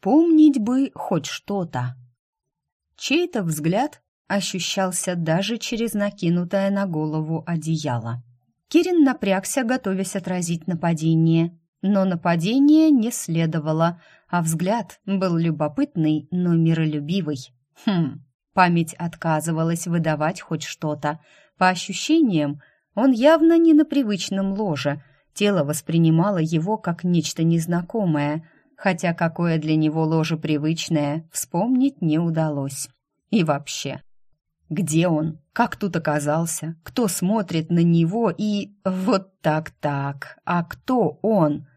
Вспомнить бы хоть что-то. Чей-то взгляд ощущался даже через накинутое на голову одеяло. Кирин напрягся, готовясь отразить нападение. Но нападение не следовало, а взгляд был любопытный, но миролюбивый. Хм, память отказывалась выдавать хоть что-то. По ощущениям, он явно не на привычном ложе. Тело воспринимало его как нечто незнакомое, хотя какое для него ложе привычное, вспомнить не удалось. И вообще, где он? Как тут оказался? Кто смотрит на него и... Вот так-так. А кто он?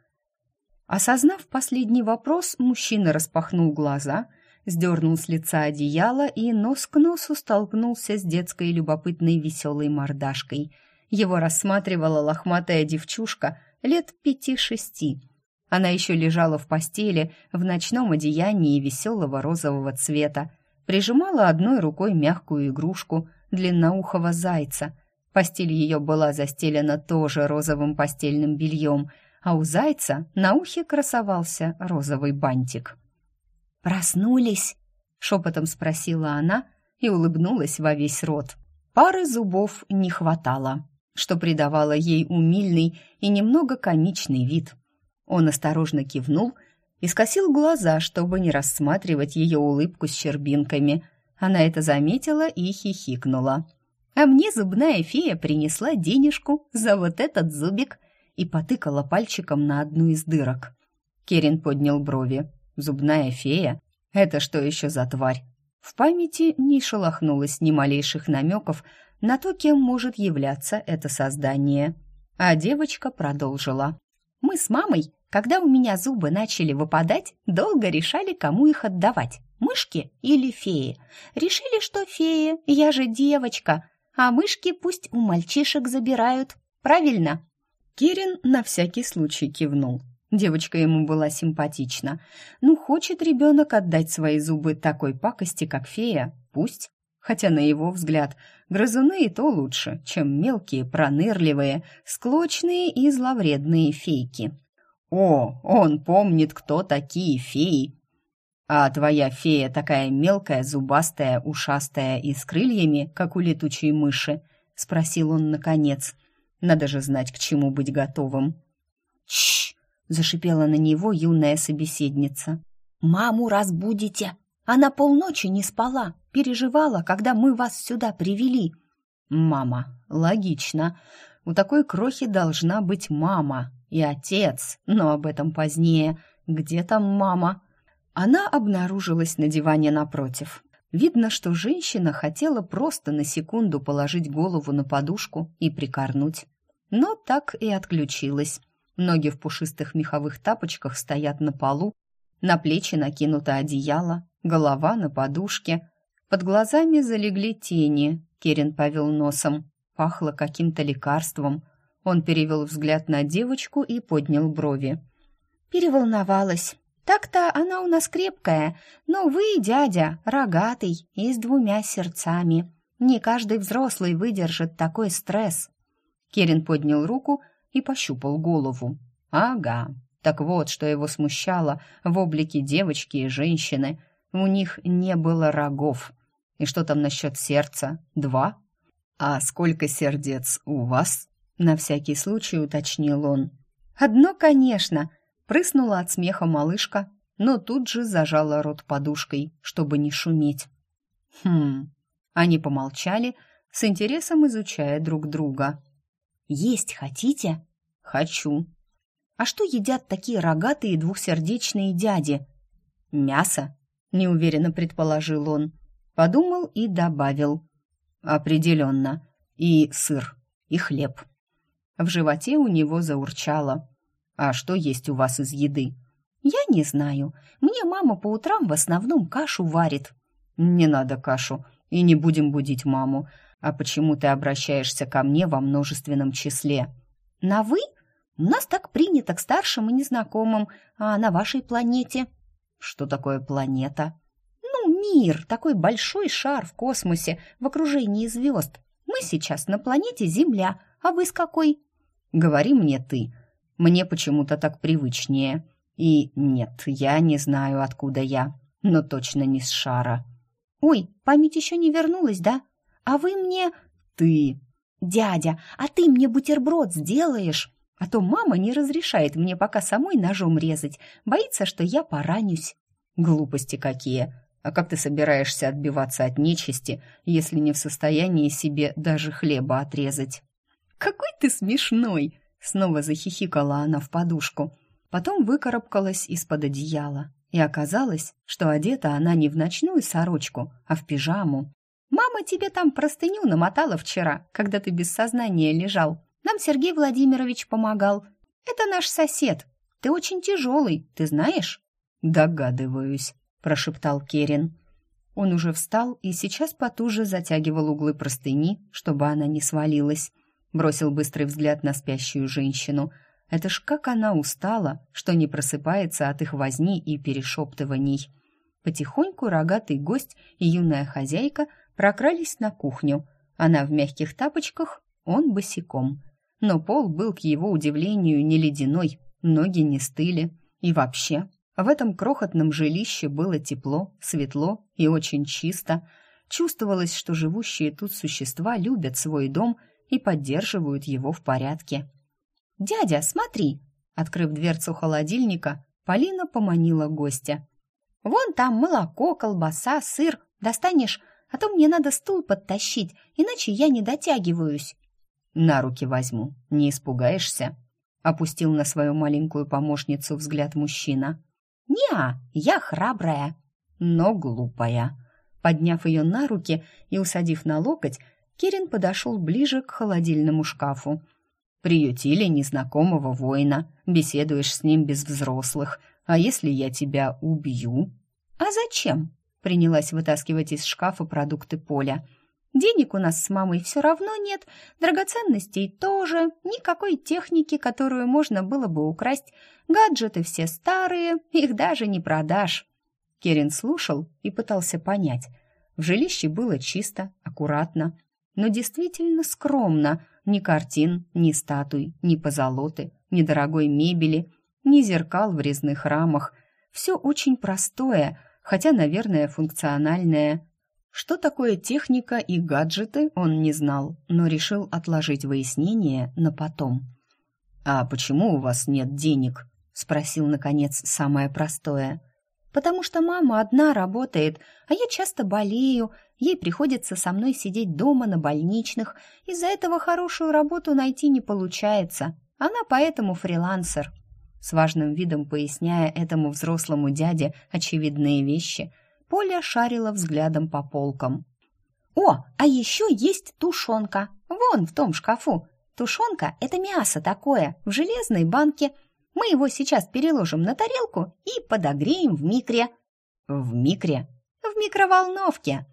Осознав последний вопрос, мужчина распахнул глаза, сдернул с лица одеяло и нос к носу столкнулся с детской любопытной веселой мордашкой. Его рассматривала лохматая девчушка лет пяти-шести. Она еще лежала в постели в ночном одеянии веселого розового цвета, прижимала одной рукой мягкую игрушку длинноухого зайца. Постель ее была застелена тоже розовым постельным бельем — а у зайца на ухе красовался розовый бантик. «Проснулись?» — шепотом спросила она и улыбнулась во весь рот. Пары зубов не хватало, что придавало ей умильный и немного комичный вид. Он осторожно кивнул и скосил глаза, чтобы не рассматривать ее улыбку с щербинками. Она это заметила и хихикнула. «А мне зубная фея принесла денежку за вот этот зубик», и потыкала пальчиком на одну из дырок. Керин поднял брови. «Зубная фея? Это что еще за тварь?» В памяти не шелохнулось ни малейших намеков на то, кем может являться это создание. А девочка продолжила. «Мы с мамой, когда у меня зубы начали выпадать, долго решали, кому их отдавать, мышки или феи. Решили, что феи, я же девочка, а мышки пусть у мальчишек забирают. Правильно?» Кирин на всякий случай кивнул. Девочка ему была симпатична. Ну, хочет ребенок отдать свои зубы такой пакости, как фея, пусть. Хотя, на его взгляд, грызуны и то лучше, чем мелкие, пронырливые, склочные и зловредные фейки. «О, он помнит, кто такие феи!» «А твоя фея такая мелкая, зубастая, ушастая и с крыльями, как у летучей мыши?» — спросил он наконец. Надо же знать, к чему быть готовым. «Чш!» — зашипела на него юная собеседница. «Маму разбудите! Она полночи не спала, переживала, когда мы вас сюда привели». «Мама, логично. У такой крохи должна быть мама и отец, но об этом позднее. Где там мама?» Она обнаружилась на диване напротив. Видно, что женщина хотела просто на секунду положить голову на подушку и прикорнуть но так и отключилась. Ноги в пушистых меховых тапочках стоят на полу, на плечи накинуто одеяло, голова на подушке. Под глазами залегли тени, Керин повел носом. Пахло каким-то лекарством. Он перевел взгляд на девочку и поднял брови. «Переволновалась. Так-то она у нас крепкая, но вы, дядя, рогатый и с двумя сердцами. Не каждый взрослый выдержит такой стресс». Керин поднял руку и пощупал голову. Ага, так вот, что его смущало в облике девочки и женщины. У них не было рогов. И что там насчет сердца? Два? А сколько сердец у вас? На всякий случай уточнил он. Одно, конечно, прыснула от смеха малышка, но тут же зажала рот подушкой, чтобы не шуметь. Хм. Они помолчали, с интересом изучая друг друга. Есть хотите? Хочу. А что едят такие рогатые двухсердечные дяди? Мясо, неуверенно предположил он. Подумал и добавил. Определенно. И сыр, и хлеб. В животе у него заурчало. А что есть у вас из еды? Я не знаю. Мне мама по утрам в основном кашу варит. Не надо кашу, и не будем будить маму. «А почему ты обращаешься ко мне во множественном числе?» «На «вы»? У нас так принято к старшим и незнакомым, а на вашей планете...» «Что такое планета?» «Ну, мир, такой большой шар в космосе, в окружении звезд. Мы сейчас на планете Земля, а вы с какой?» «Говори мне ты. Мне почему-то так привычнее». И нет, я не знаю, откуда я, но точно не с шара. Ой, память еще не вернулась, да? А вы мне... Ты... Дядя, а ты мне бутерброд сделаешь? А то мама не разрешает мне пока самой ножом резать, боится, что я поранюсь. Глупости какие. А как ты собираешься отбиваться от нечисти, если не в состоянии себе даже хлеба отрезать? Какой ты смешной, снова захихикала она в подушку. Потом выкарабкалась из-под одеяла, и оказалось, что одета она не в ночную сорочку, а в пижаму. «Мама тебе там простыню намотала вчера, когда ты без сознания лежал. Нам Сергей Владимирович помогал. Это наш сосед. Ты очень тяжелый, ты знаешь?» «Догадываюсь», — прошептал Керин. Он уже встал и сейчас потуже затягивал углы простыни, чтобы она не свалилась. Бросил быстрый взгляд на спящую женщину — это ж как она устала, что не просыпается от их возни и перешептываний. Потихоньку рогатый гость и юная хозяйка прокрались на кухню. Она в мягких тапочках, он босиком. Но пол был, к его удивлению, не ледяной, ноги не стыли. И вообще, в этом крохотном жилище было тепло, светло и очень чисто. Чувствовалось, что живущие тут существа любят свой дом и поддерживают его в порядке. «Дядя, смотри!» Открыв дверцу холодильника, Полина поманила гостя. «Вон там молоко, колбаса, сыр. Достанешь, а то мне надо стул подтащить, иначе я не дотягиваюсь». «На руки возьму, не испугаешься?» Опустил на свою маленькую помощницу взгляд мужчина. «Не-а, я храбрая». «Но глупая». Подняв ее на руки и усадив на локоть, Кирин подошел ближе к холодильному шкафу Приютили незнакомого воина, беседуешь с ним без взрослых. А если я тебя убью? А зачем? Принялась вытаскивать из шкафа продукты Поля. Денег у нас с мамой все равно нет, драгоценностей тоже, никакой техники, которую можно было бы украсть. Гаджеты все старые, их даже не продашь. Керин слушал и пытался понять. В жилище было чисто, аккуратно, но действительно скромно. Ни картин, ни статуй, ни позолоты, ни дорогой мебели, ни зеркал в резных рамах. Все очень простое, хотя, наверное, функциональное. Что такое техника и гаджеты, он не знал, но решил отложить выяснение на потом. «А почему у вас нет денег?» — спросил, наконец, самое простое — потому что мама одна работает, а я часто болею, ей приходится со мной сидеть дома на больничных, из-за этого хорошую работу найти не получается. Она поэтому фрилансер. С важным видом поясняя этому взрослому дяде очевидные вещи, Поля шарила взглядом по полкам. «О, а еще есть тушенка. Вон в том шкафу. Тушенка — это мясо такое, в железной банке. Мы его сейчас переложим на тарелку и подогреем в микре». «В микре?» «В микроволновке».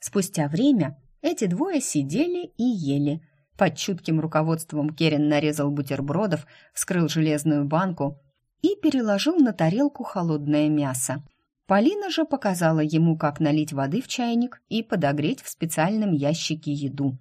Спустя время эти двое сидели и ели. Под чутким руководством Керен нарезал бутербродов, вскрыл железную банку и переложил на тарелку холодное мясо. Полина же показала ему, как налить воды в чайник и подогреть в специальном ящике еду.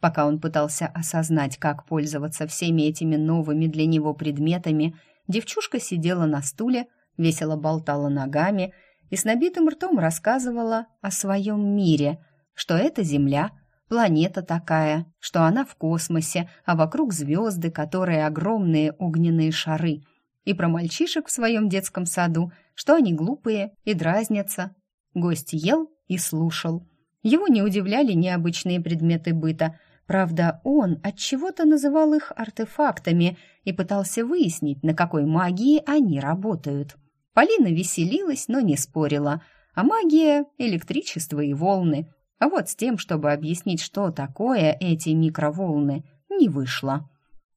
Пока он пытался осознать, как пользоваться всеми этими новыми для него предметами, девчушка сидела на стуле, весело болтала ногами и с набитым ртом рассказывала о своем мире, что это Земля, планета такая, что она в космосе, а вокруг звезды, которые огромные огненные шары, и про мальчишек в своем детском саду, что они глупые и дразнятся. Гость ел и слушал. Его не удивляли необычные предметы быта, Правда, он от чего-то называл их артефактами и пытался выяснить, на какой магии они работают. Полина веселилась, но не спорила. А магия — электричество и волны. А вот с тем, чтобы объяснить, что такое эти микроволны, не вышло.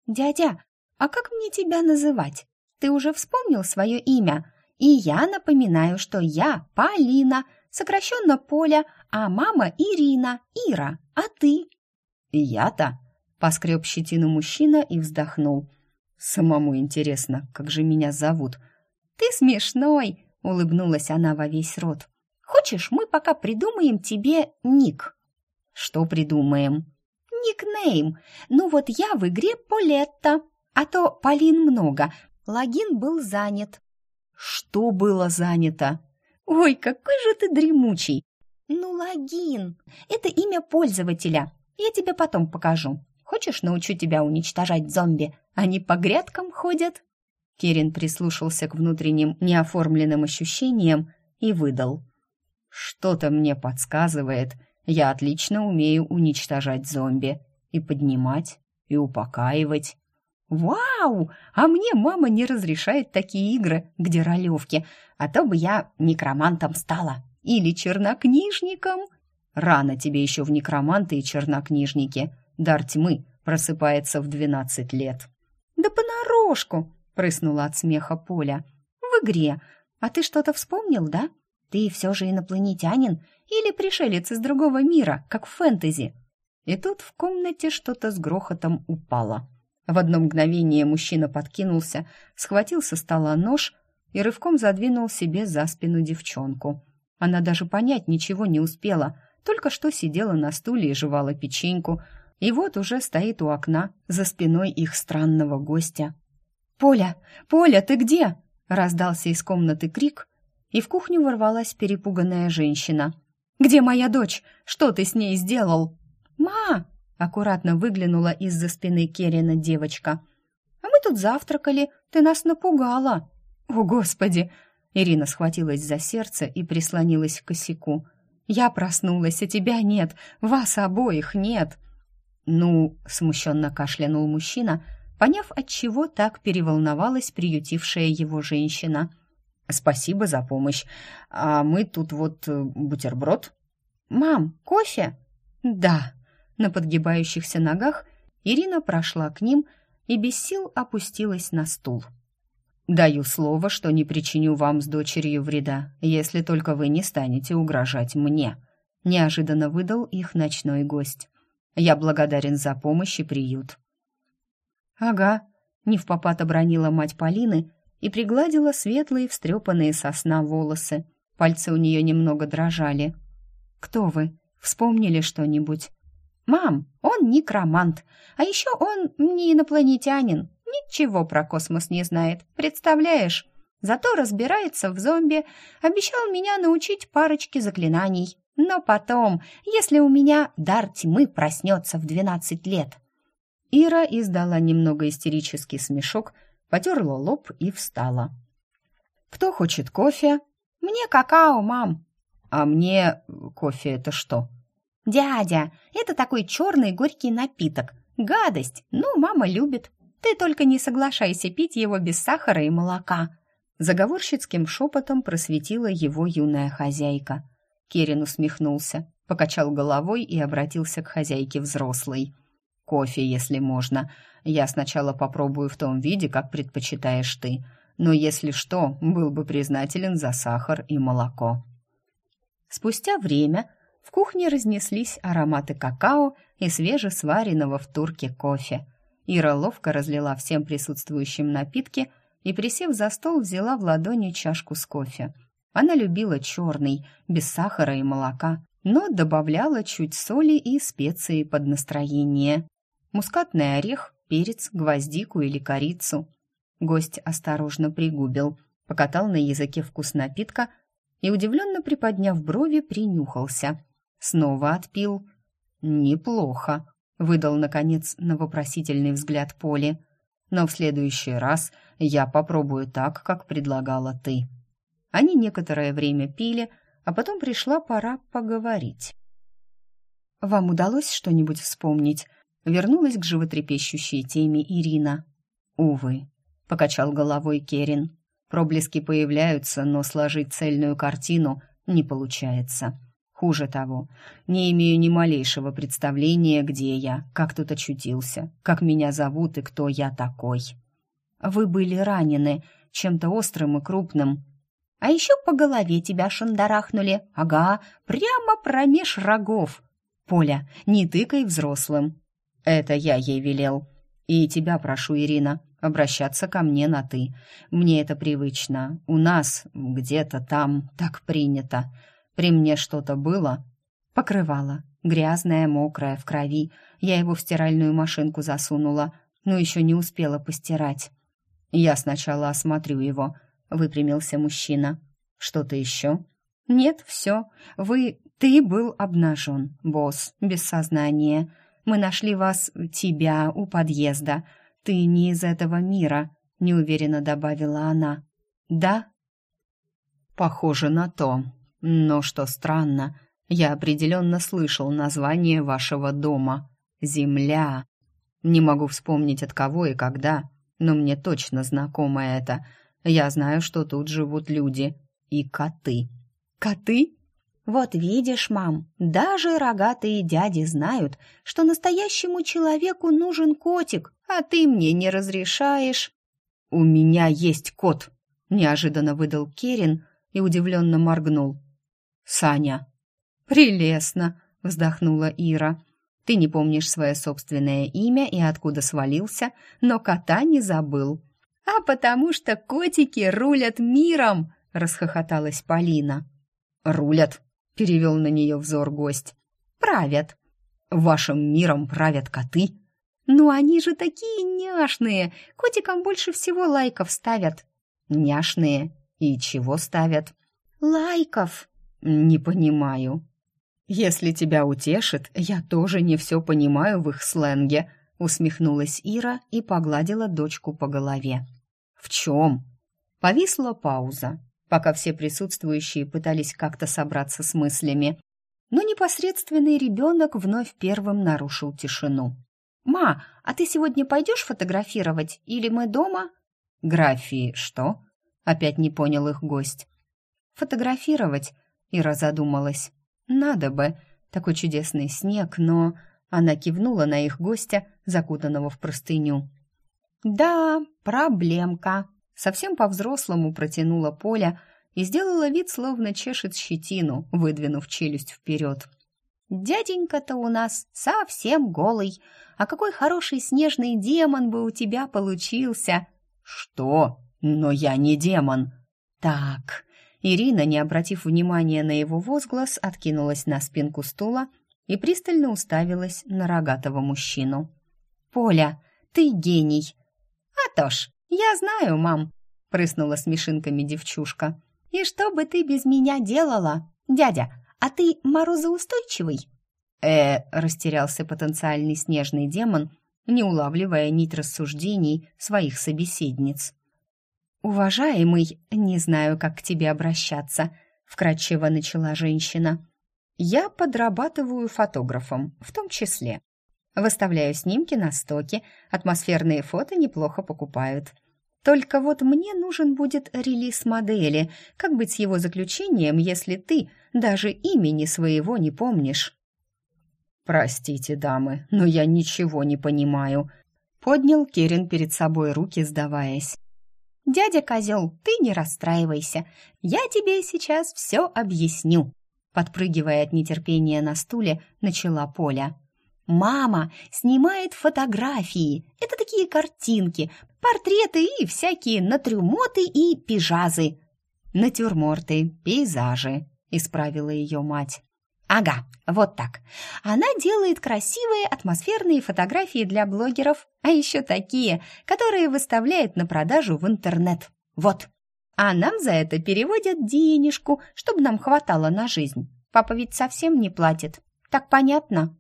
«Дядя, а как мне тебя называть? Ты уже вспомнил свое имя? И я напоминаю, что я Полина, сокращенно Поля, а мама Ирина, Ира, а ты?» «Я-то?» — поскреб щетину мужчина и вздохнул. «Самому интересно, как же меня зовут?» «Ты смешной!» — улыбнулась она во весь рот. «Хочешь, мы пока придумаем тебе ник?» «Что придумаем?» «Никнейм. Ну вот я в игре Полетта, а то Полин много. Логин был занят». Что было занято? Ой, какой же ты дремучий. Ну, логин. Это имя пользователя. Я тебе потом покажу. Хочешь, научу тебя уничтожать зомби? Они по грядкам ходят. Кирин прислушался к внутренним неоформленным ощущениям и выдал. Что-то мне подсказывает, я отлично умею уничтожать зомби и поднимать, и упокаивать. Вау! А мне мама не разрешает такие игры, где ролевки, а то бы я некромантом стала или чернокнижником. Рано тебе еще в некроманты и чернокнижники. Дар тьмы просыпается в двенадцать лет. Да понарошку, прыснула от смеха Поля. В игре. А ты что-то вспомнил, да? Ты все же инопланетянин или пришелец из другого мира, как в фэнтези? И тут в комнате что-то с грохотом упало. В одно мгновение мужчина подкинулся, схватил со стола нож и рывком задвинул себе за спину девчонку. Она даже понять ничего не успела, только что сидела на стуле и жевала печеньку, и вот уже стоит у окна за спиной их странного гостя. «Поля! Поля, ты где?» — раздался из комнаты крик, и в кухню ворвалась перепуганная женщина. «Где моя дочь? Что ты с ней сделал?» «Ма!» Аккуратно выглянула из-за спины Керина девочка. «А мы тут завтракали, ты нас напугала!» «О, Господи!» Ирина схватилась за сердце и прислонилась к косяку. «Я проснулась, а тебя нет, вас обоих нет!» «Ну...» — смущенно кашлянул мужчина, поняв, от чего так переволновалась приютившая его женщина. «Спасибо за помощь. А мы тут вот э, бутерброд». «Мам, кофе?» «Да», на подгибающихся ногах Ирина прошла к ним и без сил опустилась на стул. «Даю слово, что не причиню вам с дочерью вреда, если только вы не станете угрожать мне», — неожиданно выдал их ночной гость. «Я благодарен за помощь и приют». «Ага», — не в попад обронила мать Полины и пригладила светлые встрепанные сосна волосы. Пальцы у нее немного дрожали. «Кто вы? Вспомнили что-нибудь?» «Мам, он некромант, а еще он не инопланетянин, ничего про космос не знает, представляешь? Зато разбирается в зомби, обещал меня научить парочке заклинаний. Но потом, если у меня дар тьмы проснется в двенадцать лет». Ира издала немного истерический смешок, потерла лоб и встала. «Кто хочет кофе?» «Мне какао, мам». «А мне кофе это что?» «Дядя, это такой черный горький напиток. Гадость, но мама любит. Ты только не соглашайся пить его без сахара и молока». Заговорщицким шепотом просветила его юная хозяйка. Керин усмехнулся, покачал головой и обратился к хозяйке взрослой. «Кофе, если можно. Я сначала попробую в том виде, как предпочитаешь ты. Но если что, был бы признателен за сахар и молоко». Спустя время в кухне разнеслись ароматы какао и свежесваренного в турке кофе. Ира ловко разлила всем присутствующим напитки и, присев за стол, взяла в ладони чашку с кофе. Она любила черный, без сахара и молока, но добавляла чуть соли и специи под настроение. Мускатный орех, перец, гвоздику или корицу. Гость осторожно пригубил, покатал на языке вкус напитка и, удивленно приподняв брови, принюхался – Снова отпил. «Неплохо», — выдал, наконец, на вопросительный взгляд Поли. «Но в следующий раз я попробую так, как предлагала ты». Они некоторое время пили, а потом пришла пора поговорить. «Вам удалось что-нибудь вспомнить?» Вернулась к животрепещущей теме Ирина. «Увы», — покачал головой Керин. «Проблески появляются, но сложить цельную картину не получается». Хуже того, не имею ни малейшего представления, где я, как тут очутился, как меня зовут и кто я такой. Вы были ранены чем-то острым и крупным. А еще по голове тебя шандарахнули. Ага, прямо промеж рогов. Поля, не тыкай взрослым. Это я ей велел. И тебя прошу, Ирина, обращаться ко мне на «ты». Мне это привычно. У нас, где-то там, так принято. При мне что-то было? Покрывало. Грязное, мокрое, в крови. Я его в стиральную машинку засунула, но еще не успела постирать. Я сначала осмотрю его. выпрямился мужчина. «Что-то еще?» «Нет, все. Вы... Ты был обнажен, босс, без сознания. Мы нашли вас, тебя, у подъезда. Ты не из этого мира», — неуверенно добавила она. «Да?» «Похоже на то. Но что странно, я определенно слышал название вашего дома. Земля. Не могу вспомнить от кого и когда, но мне точно знакомо это. Я знаю, что тут живут люди и коты». «Коты?» «Вот видишь, мам, даже рогатые дяди знают, что настоящему человеку нужен котик, а ты мне не разрешаешь». «У меня есть кот», — неожиданно выдал Керин и удивленно моргнул. «Саня». «Прелестно», — вздохнула Ира. «Ты не помнишь свое собственное имя и откуда свалился, но кота не забыл». «А потому что котики рулят миром!» — расхохоталась Полина. «Рулят», — перевел на нее взор гость. «Правят». «Вашим миром правят коты?» «Ну, они же такие няшные! Котикам больше всего лайков ставят». «Няшные? И чего ставят?» «Лайков!» «Не понимаю». «Если тебя утешит, я тоже не все понимаю в их сленге», усмехнулась Ира и погладила дочку по голове. «В чем?» Повисла пауза пока все присутствующие пытались как-то собраться с мыслями. Но непосредственный ребенок вновь первым нарушил тишину. «Ма, а ты сегодня пойдешь фотографировать или мы дома?» «Графии что?» — опять не понял их гость. «Фотографировать?» — Ира задумалась. «Надо бы. Такой чудесный снег, но...» Она кивнула на их гостя, закутанного в простыню. «Да, проблемка», совсем по-взрослому протянула Поля и сделала вид, словно чешет щетину, выдвинув челюсть вперед. «Дяденька-то у нас совсем голый, а какой хороший снежный демон бы у тебя получился!» «Что? Но я не демон!» «Так...» Ирина, не обратив внимания на его возглас, откинулась на спинку стула и пристально уставилась на рогатого мужчину. «Поля, ты гений!» «А то ж, «Я знаю, мам», — прыснула смешинками девчушка. «И что бы ты без меня делала? Дядя, а ты морозоустойчивый?» э растерялся потенциальный снежный демон, не улавливая нить рассуждений своих собеседниц. «Уважаемый, не знаю, как к тебе обращаться», — вкратчиво начала женщина. «Я подрабатываю фотографом, в том числе. Выставляю снимки на стоке, атмосферные фото неплохо покупают. Только вот мне нужен будет релиз модели. Как быть с его заключением, если ты даже имени своего не помнишь? Простите, дамы, но я ничего не понимаю. Поднял Керин перед собой руки, сдаваясь. Дядя козел, ты не расстраивайся. Я тебе сейчас все объясню. Подпрыгивая от нетерпения на стуле, начала Поля. Мама снимает фотографии. Это такие картинки, портреты и всякие натюрморты и пейзажи. Натюрморты, пейзажи, исправила ее мать. Ага, вот так. Она делает красивые атмосферные фотографии для блогеров, а еще такие, которые выставляет на продажу в интернет. Вот. А нам за это переводят денежку, чтобы нам хватало на жизнь. Папа ведь совсем не платит. Так понятно?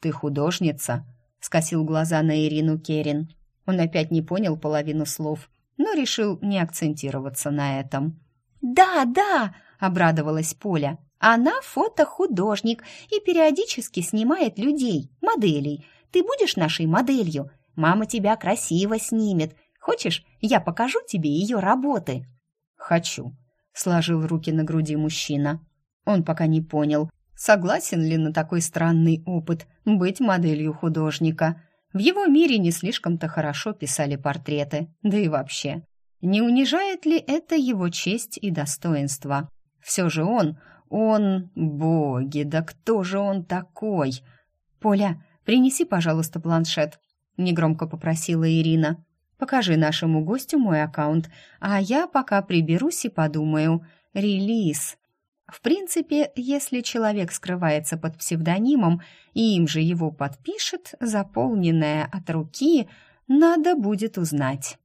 «Ты художница?» — скосил глаза на Ирину Керин. Он опять не понял половину слов, но решил не акцентироваться на этом. «Да, да!» — обрадовалась Поля. «Она фотохудожник и периодически снимает людей, моделей. Ты будешь нашей моделью? Мама тебя красиво снимет. Хочешь, я покажу тебе ее работы?» «Хочу», — сложил руки на груди мужчина. Он пока не понял, Согласен ли на такой странный опыт быть моделью художника? В его мире не слишком-то хорошо писали портреты, да и вообще. Не унижает ли это его честь и достоинство? Все же он, он... Боги, да кто же он такой? «Поля, принеси, пожалуйста, планшет», — негромко попросила Ирина. «Покажи нашему гостю мой аккаунт, а я пока приберусь и подумаю. Релиз. В принципе, если человек скрывается под псевдонимом и им же его подпишет, заполненное от руки, надо будет узнать.